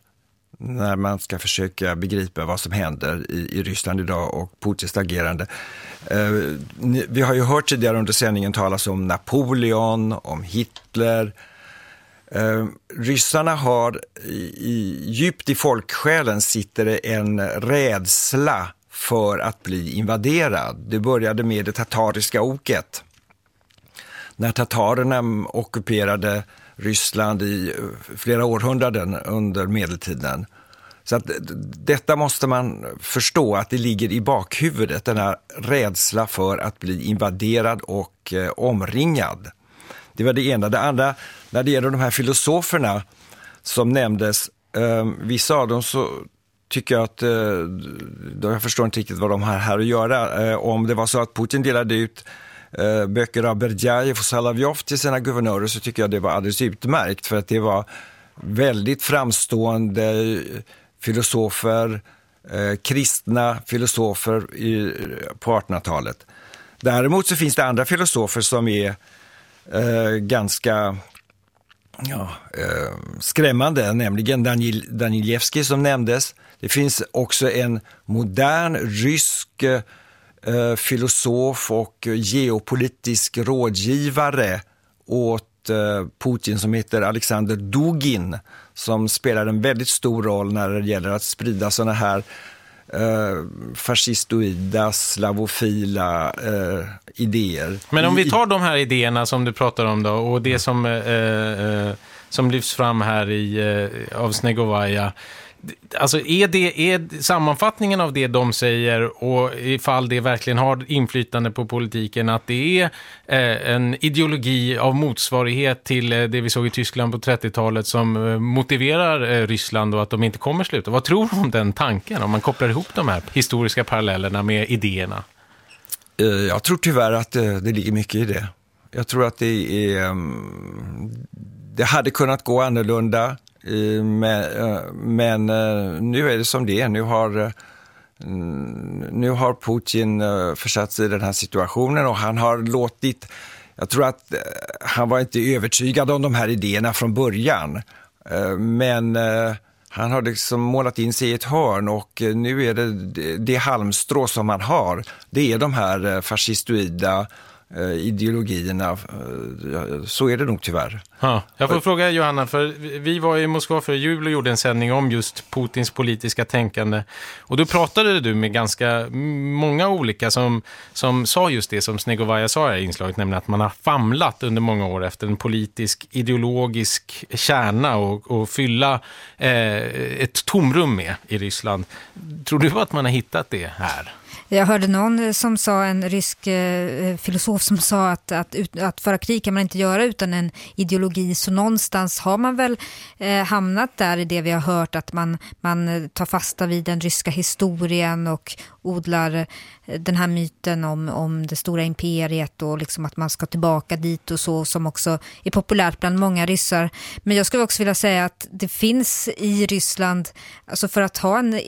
när man ska försöka begripa vad som händer i, i Ryssland idag och Putins agerande. Uh, vi har ju hört tidigare under sändningen talas om Napoleon, om Hitler. Uh, ryssarna har i, i, djupt i folksjälen sitter det en rädsla för att bli invaderad. Det började med det tatariska oket. När tatarerna ockuperade Ryssland i eh, flera århundraden under medeltiden. Så att detta måste man förstå, att det ligger i bakhuvudet, den här rädsla för att bli invaderad och eh, omringad. Det var det ena. Det andra, när det gäller de här filosoferna som nämndes, eh, vissa av dem så tycker jag att, eh, jag förstår inte riktigt vad de har här att göra. Eh, om det var så att Putin delade ut eh, böcker av Berdjajev och Salavjov till sina guvernörer så tycker jag det var alldeles utmärkt för att det var väldigt framstående eh, filosofer, eh, kristna filosofer i, eh, på 1800-talet. Däremot så finns det andra filosofer som är ganska ja, eh, skrämmande, nämligen Daniel, Daniljevski som nämndes. Det finns också en modern rysk eh, filosof och geopolitisk rådgivare åt eh, Putin som heter Alexander Dugin som spelar en väldigt stor roll när det gäller att sprida sådana här eh, fascistoida, slavofila eh, idéer. Men om vi tar de här idéerna som du pratar om då och det som, eh, eh, som lyfts fram här i, eh, av Snegovaja. Alltså är det är sammanfattningen av det de säger och ifall det verkligen har inflytande på politiken att det är eh, en ideologi av motsvarighet till eh, det vi såg i Tyskland på 30-talet som eh, motiverar eh, Ryssland och att de inte kommer sluta. Vad tror du om den tanken om man kopplar ihop de här historiska parallellerna med idéerna? Eh, jag tror tyvärr att det, det ligger mycket i det. jag tror att det är... Mm, det hade kunnat gå annorlunda, Eh, men, men nu är det som det är. Nu har, eh, nu har Putin försatt sig i den här situationen och han har låtit... Jag tror att han var inte övertygad om de här idéerna från början. Men han har liksom målat in sig i ett hörn och nu är det det halmstrå som han har. Det är de här fascistoida ideologierna. Eh, så är det nog tyvärr. Ja, jag får fråga Johanna, för vi var i Moskva för jul och gjorde en sändning om just Putins politiska tänkande. Och då pratade du med ganska många olika som, som sa just det som Snegovaja sa i inslaget, nämligen att man har famlat under många år efter en politisk, ideologisk kärna och, och fylla eh, ett tomrum med i Ryssland. Tror du att man har hittat det här? Jag hörde någon eh, som sa, en rysk eh, eh, filosof som sa att, att, att föra krig kan man inte göra utan en ideologi. Så någonstans har man väl eh, hamnat där i det vi har hört att man, man eh, tar fasta vid den ryska historien och odlar eh, den här myten om, om det stora imperiet och liksom att man ska tillbaka dit och så som också är populärt bland många ryssar. Men jag skulle också vilja säga att det finns i Ryssland, alltså för att ha en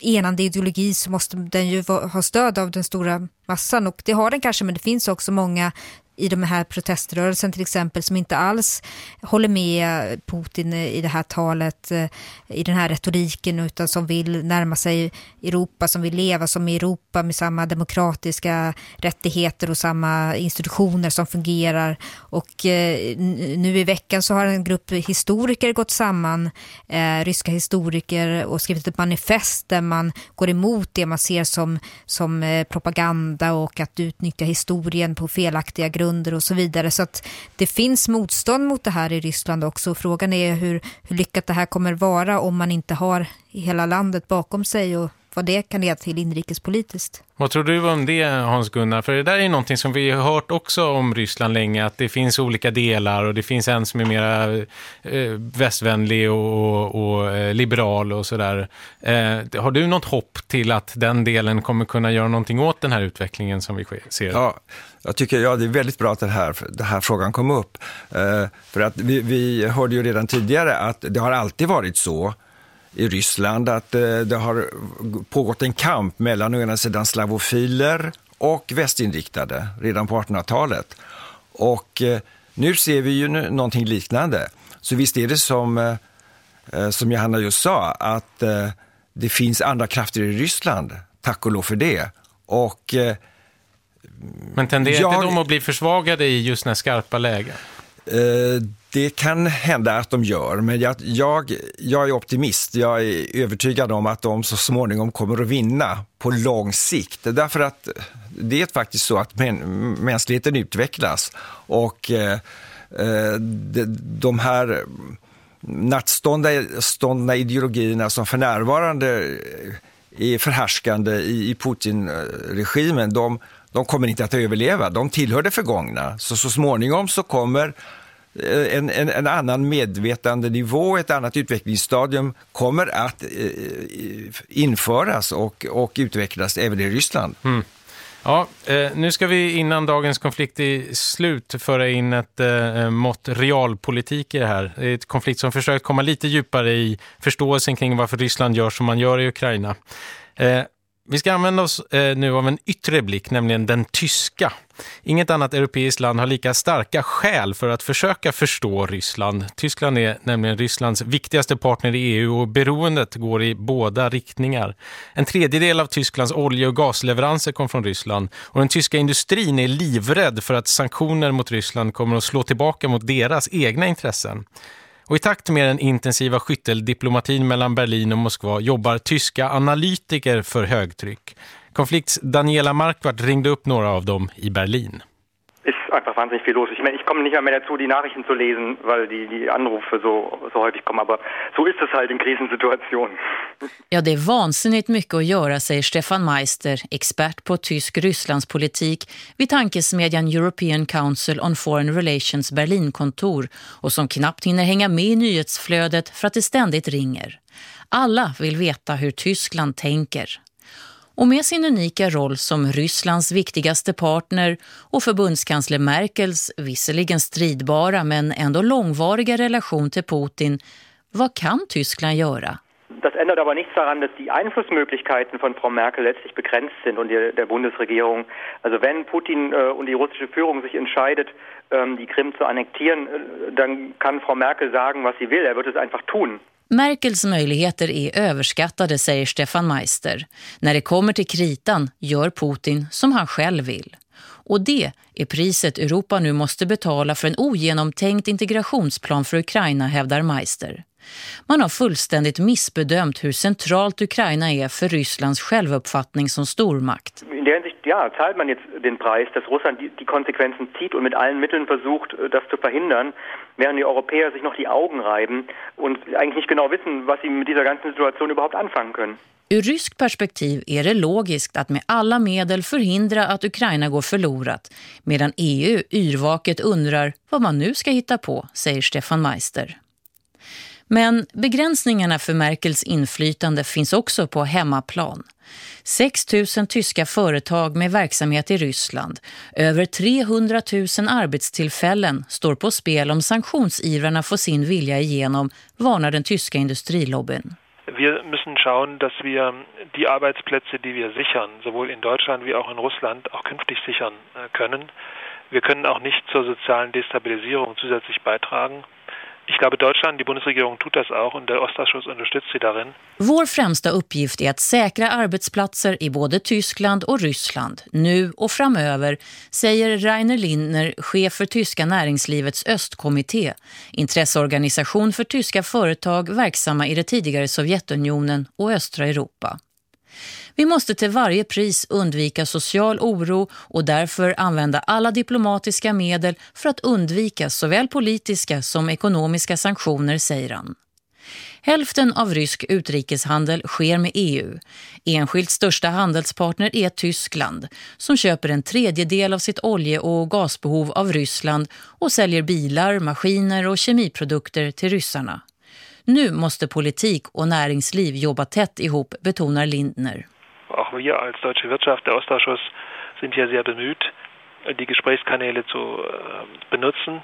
enande ideologi så måste den ju ha stöd av den stora massan och det har den kanske men det finns också många i de här proteströrelsen till exempel som inte alls håller med Putin i det här talet, eh, i den här retoriken utan som vill närma sig Europa, som vill leva som i Europa med samma demokratiska rättigheter och samma institutioner som fungerar. Och eh, nu i veckan så har en grupp historiker gått samman, eh, ryska historiker och skrivit ett manifest där man går emot det man ser som, som propaganda och att utnyttja historien på felaktiga grunder under och så vidare. Så att det finns motstånd mot det här i Ryssland också. Frågan är hur, hur lyckat det här kommer vara om man inte har hela landet bakom sig och vad det kan leda till inrikespolitiskt. Vad tror du om det, Hans-Gunnar? För det där är någonting som vi har hört också om Ryssland länge, att det finns olika delar och det finns en som är mer eh, västvänlig och, och eh, liberal och sådär. Eh, har du något hopp till att den delen kommer kunna göra någonting åt den här utvecklingen som vi ser? Ja, jag tycker ja, det är väldigt bra att den här, den här frågan kom upp. Eh, för att vi, vi hörde ju redan tidigare att det har alltid varit så i Ryssland att eh, det har pågått en kamp mellan å ena sidan slavofiler och västinriktade redan på 1800-talet. Och eh, nu ser vi ju någonting liknande. Så visst är det som, eh, som Johanna just sa, att det finns andra krafter i Ryssland, tack och lov för det. Och, Men tenderar jag, inte de att bli försvagade i just den här skarpa lägen? Det kan hända att de gör, men jag, jag, jag, är optimist. Jag är övertygad om att de så småningom kommer att vinna på lång sikt. Därför att det är faktiskt så att mänskligheten utvecklas och eh, eh de, de här nattståndna ideologierna som för närvarande är förhärskande i, i Putin-regimen, de, de kommer inte att överleva. De tillhör det förgångna. Så, så småningom så kommer Eh, en, en, en, annan medvetandenivå, ett annat utvecklingsstadium kommer att eh, eh, införas och, och utvecklas även i Ryssland. Mm. Ja, eh, nu ska vi innan dagens konflikt är slut föra in ett eh, eh mått realpolitik i det här. Det är ett konflikt som försökt komma lite djupare i förståelsen kring varför Ryssland gör som man gör i Ukraina. Eh, vi ska använda oss eh, nu av en yttre blick, nämligen den tyska. Inget annat europeiskt land har lika starka skäl för att försöka förstå Ryssland. Tyskland är nämligen Rysslands viktigaste partner i EU och beroendet går i båda riktningar. En tredjedel av Tysklands olje- och gasleveranser kom från Ryssland och den tyska industrin är livrädd för att sanktioner mot Ryssland kommer att slå tillbaka mot deras egna intressen. Och i takt med den intensiva skytteldiplomatin mellan Berlin och Moskva jobbar tyska analytiker för högtryck. Konflikts Daniela Marquardt ringde upp några av dem i Berlin. ist einfach wahnsinnig viel los. Ich meine, ich komme nicht mehr dazu, die Nachrichten zu lesen, weil die, die Anrufe so, so häufig kommen. Aber so ist es halt in Krisensituationen. Ja, det är vansinnigt mycket att göra, säger Stefan Meister, expert på tysk Rysslandspolitik vid tankesmedjan European Council on Foreign Relations Berlinkontor och som knappt hinner hänga med i nyhetsflödet för att det ständigt ringer. Alla vill veta hur Tyskland tänker. Och med sin unika roll som Rysslands viktigaste partner och förbundskansler Merkels visserligen stridbara men ändå långvariga relation till Putin, vad kan Tyskland göra? Das ändert aber nichts daran, dass die Einflussmöglichkeiten von Frau Merkel letztlich begrenzt sind und der, der Bundesregierung. Also wenn Putin äh, und die russische Führung sich entscheidet, ähm, die Krim zu annektieren, äh, dann kann Frau Merkel sagen, was sie will. Er wird es einfach tun. Merkels möjligheter är överskattade, säger Stefan Meister. När det kommer till kritan gör Putin som han själv vill. Och det är priset Europa nu måste betala för en ogenomtänkt integrationsplan för Ukraina, hävdar Meister. Man har fullständigt missbedömt hur centralt Ukraina är för Rysslands självuppfattning som stormakt. Ja, zahlt man jetzt den Preis, dass Russland die, die Konsequenzen zieht und mit allen Mitteln versucht, äh, das zu verhindern, während die Europäer sich noch die Augen reiben und eigentlich nicht genau wissen, was sie mit dieser ganzen Situation überhaupt anfangen können. Ur rysk perspektiv är det logiskt att med alla medel förhindra att Ukraina går förlorat, medan EU yrvaket undrar vad man nu ska hitta på, säger Stefan Meister. Men begränsningarna för Merkels inflytande finns också på hemmaplan. 6 000 tyska företag med verksamhet i Ryssland, över 300 000 arbetstillfällen står på spel om sanktionsivrarna får sin vilja igenom, varnar den tyska industrilobbyn. Wir müssen schauen, dass wir die Arbeitsplätze, die wir sichern, sowohl in Deutschland wie auch in Russland, auch künftig sichern äh, können. Wir können auch nicht zur sozialen Destabilisierung zusätzlich beitragen. Ich glaube, Deutschland, die Bundesregierung tut das auch und der Ostausschuss unterstützt sie darin. Vår främsta uppgift är att säkra arbetsplatser i både Tyskland och Ryssland, nu och framöver, säger Rainer Lindner, chef för tyska näringslivets östkommitté, intresseorganisation för tyska företag verksamma i det tidigare Sovjetunionen och östra Europa. Vi måste till varje pris undvika social oro och därför använda alla diplomatiska medel för att undvika såväl politiska som ekonomiska sanktioner, säger han. Hälften av rysk utrikeshandel sker med EU. Enskilt största handelspartner är Tyskland som köper en tredjedel av sitt olje- och gasbehov av Ryssland och säljer bilar, maskiner och kemiprodukter till ryssarna. Nu måste politik och näringsliv jobba tätt ihop, betonar Lindner. Auch wir als Deutsche Wirtschaft, der Ostausschuss, sind hier sehr bemüht, die Gesprächskanäle zu äh, benutzen.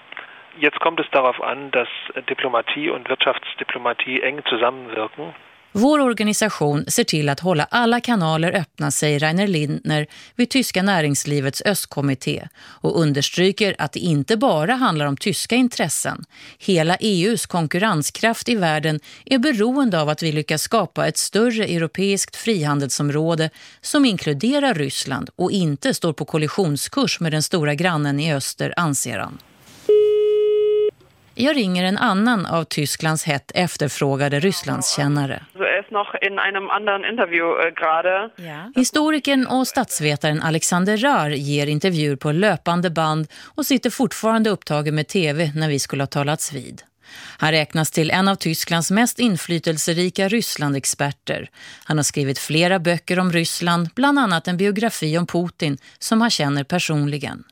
Jetzt kommt es darauf an, dass Diplomatie und Wirtschaftsdiplomatie eng zusammenwirken. Vår organisation ser till att hålla alla kanaler öppna, säger Rainer Lindner vid tyska näringslivets östkommitté och understryker att det inte bara handlar om tyska intressen. Hela EUs konkurrenskraft i världen är beroende av att vi lyckas skapa ett större europeiskt frihandelsområde som inkluderar Ryssland och inte står på kollisionskurs med den stora grannen i öster, anser han. Jag ringer en annan av Tysklands hett efterfrågade Rysslandskännare. Äh. Historikern och statsvetaren Alexander Rar ger intervjuer på löpande band och sitter fortfarande upptagen med tv när vi skulle ha talats vid. Han räknas till en av Tysklands mest inflytelserika Ryssland-experter. Han har skrivit flera böcker om Ryssland, bland annat en biografi om Putin som han känner personligen.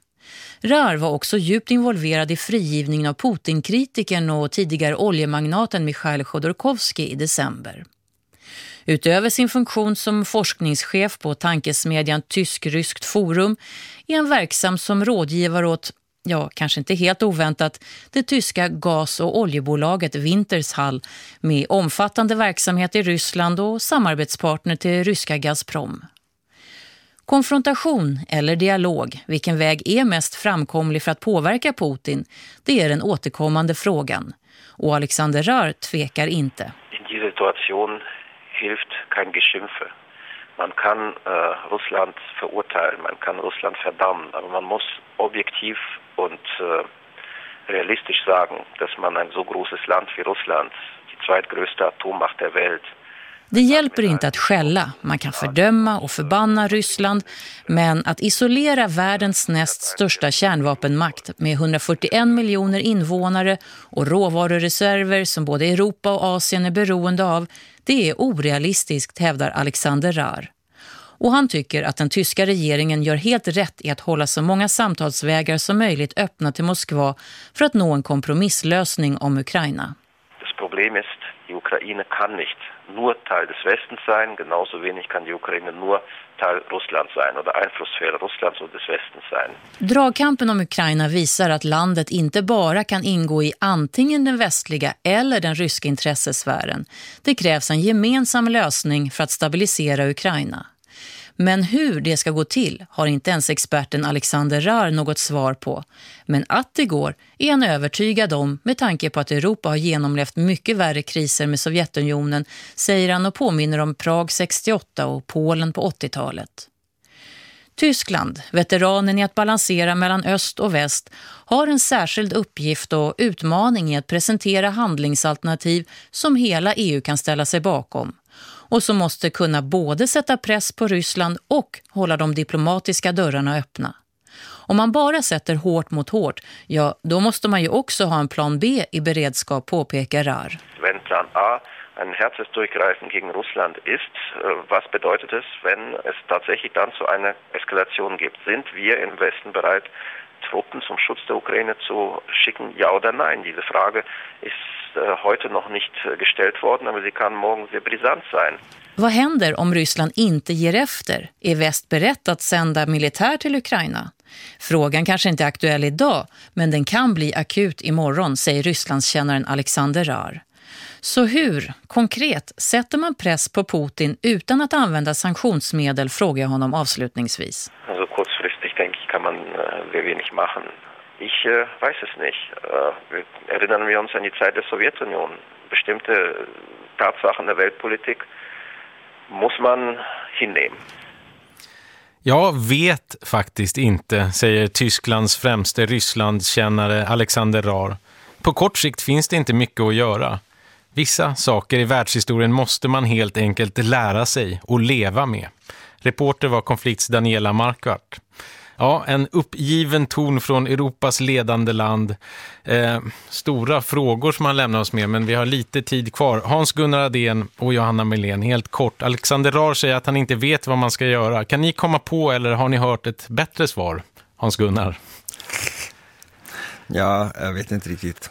Rör var också djupt involverad i frigivningen av Putin-kritiken och tidigare oljemagnaten Mikhail Khodorkovsky i december. Utöver sin funktion som forskningschef på tankesmedjan Tysk-Ryskt forum är han verksam som rådgivare åt, ja kanske inte helt oväntat, det tyska gas- och oljebolaget Wintershall med omfattande verksamhet i Ryssland och samarbetspartner till ryska Gazprom. Konfrontation eller dialog, vilken väg är mest framkomlig för att påverka Putin, det är den återkommande frågan. Och Alexander Rör tvekar inte. I den situationen hilft kein Geschimpfe. Man kan äh, Russland verurteilen, man kan Russland verdammen, aber man muss objektiv und äh, eh, realistisch sagen, dass man ein so großes Land wie Russland, die zweitgrößte Atommacht der Welt, det hjälper inte att skälla. Man kan fördöma och förbanna Ryssland. Men att isolera världens näst största kärnvapenmakt med 141 miljoner invånare och råvarureserver som både Europa och Asien är beroende av, det är orealistiskt, hävdar Alexander Rar. Och han tycker att den tyska regeringen gör helt rätt i att hålla så många samtalsvägar som möjligt öppna till Moskva för att nå en kompromisslösning om Ukraina. Das Problem ist, die Ukraine kann nicht nur Teil des Westens sein, genauso wenig kann die Ukraine nur Teil Russlands sein oder Einflusssphäre Russlands und des Westens sein. Dragkampen om Ukraina visar att landet inte bara kan ingå i antingen den västliga eller den ryska intressesfären. Det krävs en gemensam lösning för att stabilisera Ukraina. Men hur det ska gå till har inte ens experten Alexander Rar något svar på. Men att det går är han övertygad om med tanke på att Europa har genomlevt mycket värre kriser med Sovjetunionen, säger han och påminner om Prag 68 och Polen på 80-talet. Tyskland, veteranen i att balansera mellan öst och väst, har en särskild uppgift och utmaning i att presentera handlingsalternativ som hela EU kan ställa sig bakom och som måste kunna både sätta press på Ryssland och hålla de diplomatiska dörrarna öppna. Om man bara sätter hårt mot hårt, ja, då måste man ju också ha en plan B i beredskap, påpekar Rar. Wenn plan A ein Herzensdurchgreifen gegen Russland ist, äh, was bedeutet es, wenn es tatsächlich dann zu einer Eskalation gibt? Sind wir im Westen bereit, Truppen zum Schutz der Ukraine zu schicken, ja oder nein? Diese Frage ist äh, heute noch nicht äh, gestellt worden, aber sie kann morgen sehr brisant sein. Vad händer om Ryssland inte ger efter? Är väst berett att sända militär till Ukraina? Frågan kanske inte är aktuell idag, men den kan bli akut imorgon, säger Rysslandskännaren Alexander Rar. Så hur, konkret, sätter man press på Putin utan att använda sanktionsmedel, frågar jag honom avslutningsvis. Also kurzfristig denke ich kann man äh, wenig machen. Ich äh, weiß es nicht. Äh, wir erinnern wir uns an die Zeit der Sowjetunion. Bestimmte Tatsachen der Weltpolitik muss man hinnehmen. Jag vet faktiskt inte, säger Tysklands främste Rysslandskännare Alexander Rar. På kort sikt finns det inte mycket att göra. Vissa saker i världshistorien måste man helt enkelt lära sig och leva med. Reporter var konflikts Daniela Markvart. Ja, en uppgiven ton från Europas ledande land. Eh, stora frågor som han lämnar oss med, men vi har lite tid kvar. Hans-Gunnar Adén och Johanna Melén, helt kort. Alexander Rar säger att han inte vet vad man ska göra. Kan ni komma på eller har ni hört ett bättre svar, Hans-Gunnar? Ja, jag vet inte riktigt.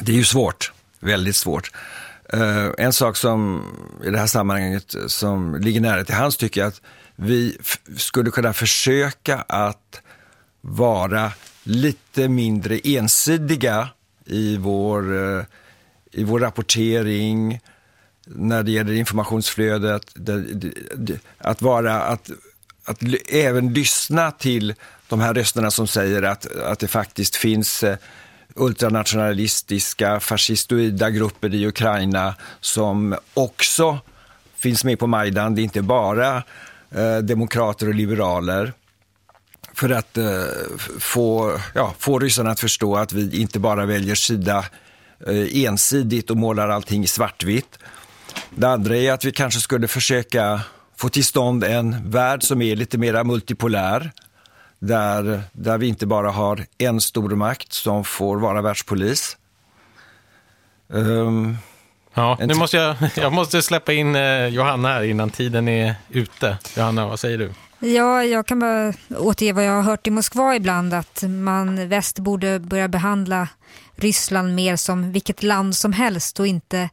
Det är ju svårt, väldigt svårt. Eh, en sak som i det här sammanhanget som ligger nära till hans tycker jag att vi skulle kunna försöka att vara lite mindre ensidiga i vår, eh, i vår rapportering när det gäller informationsflödet. Att vara, att, att även lyssna till de här rösterna som säger att, att det faktiskt finns eh, ultranationalistiska, fascistoida grupper i Ukraina som också finns med på Majdan. Det är inte bara eh, demokrater och liberaler. För att eh, få, ja, få ryssarna att förstå att vi inte bara väljer sida eh, ensidigt och målar allting i svartvitt. Det andra är att vi kanske skulle försöka få till stånd en värld som är lite mer multipolär där, där vi inte bara har en stormakt som får vara världspolis. Um, ja, nu måste jag, jag måste släppa in eh, Johanna här innan tiden är ute. Johanna, vad säger du? Ja, jag kan bara återge vad jag har hört i Moskva ibland att man väst borde börja behandla Ryssland mer som vilket land som helst och inte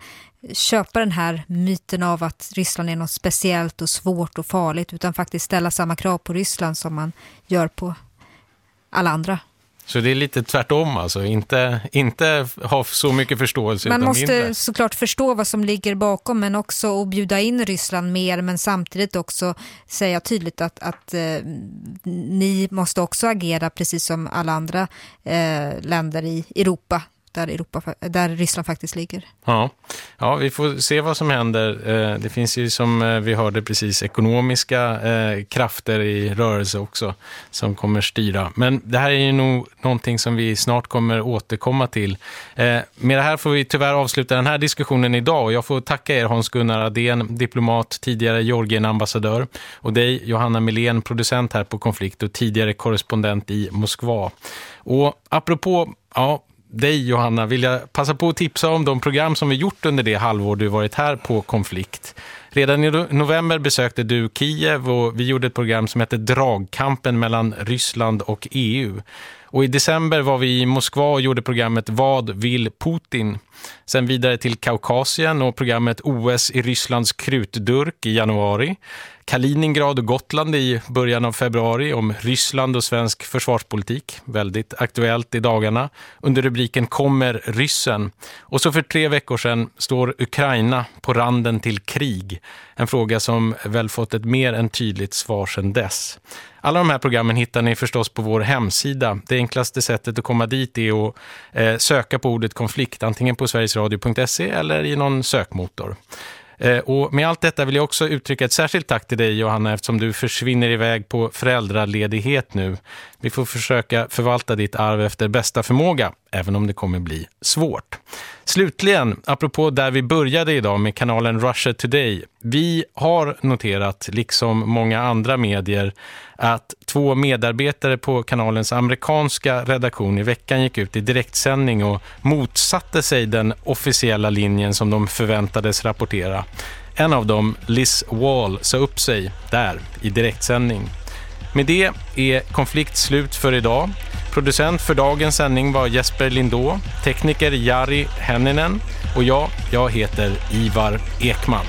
köpa den här myten av att Ryssland är något speciellt och svårt och farligt utan faktiskt ställa samma krav på Ryssland som man gör på alla andra. Så det är lite tvärtom alltså, inte, inte ha så mycket förståelse. Man måste mindre. såklart förstå vad som ligger bakom men också att bjuda in Ryssland mer men samtidigt också säga tydligt att, att eh, ni måste också agera precis som alla andra eh, länder i Europa där, Europa, där Ryssland faktiskt ligger. Ja. ja, vi får se vad som händer. Eh, det finns ju som eh, vi hörde precis ekonomiska eh, krafter i rörelse också som kommer styra. Men det här är ju nog någonting som vi snart kommer återkomma till. Med det här får vi tyvärr avsluta den här diskussionen idag och jag får tacka er Hans-Gunnar Adén, diplomat, tidigare Georgien-ambassadör och dig Johanna Milén, producent här på Konflikt och tidigare korrespondent i Moskva. Och apropå ja, dig Johanna vill jag passa på att tipsa om de program som vi gjort under det halvår du varit här på Konflikt. Redan i november besökte du Kiev och vi gjorde ett program som hette Dragkampen mellan Ryssland och EU. Och i december var vi i Moskva och gjorde programmet Vad vill Putin? Sen vidare till Kaukasien och programmet OS i Rysslands krutdurk i januari. Kaliningrad och Gotland i början av februari om Ryssland och svensk försvarspolitik. Väldigt aktuellt i dagarna. Under rubriken Kommer ryssen? Och så för tre veckor sedan står Ukraina på randen till krig. En fråga som väl fått ett mer än tydligt svar sedan dess. Alla de här programmen hittar ni förstås på vår hemsida. Det enklaste sättet att komma dit är att eh, söka på ordet konflikt antingen på sverigesradio.se eller i någon sökmotor. Eh, och med allt detta vill jag också uttrycka ett särskilt tack till dig Johanna eftersom du försvinner iväg på föräldraledighet nu. Vi får försöka förvalta ditt arv efter bästa förmåga, även om det kommer bli svårt. Slutligen, apropå där vi började idag med kanalen Russia Today. Vi har noterat, liksom många andra medier, att två medarbetare på kanalens amerikanska redaktion i veckan gick ut i direktsändning och motsatte sig den officiella linjen som de förväntades rapportera. En av dem, Liz Wall, sa upp sig där i direktsändning. Med det är konflikt slut för idag. Producent för dagens sändning var Jesper Lindå, tekniker Jari Henninen och jag, jag heter Ivar Ekman.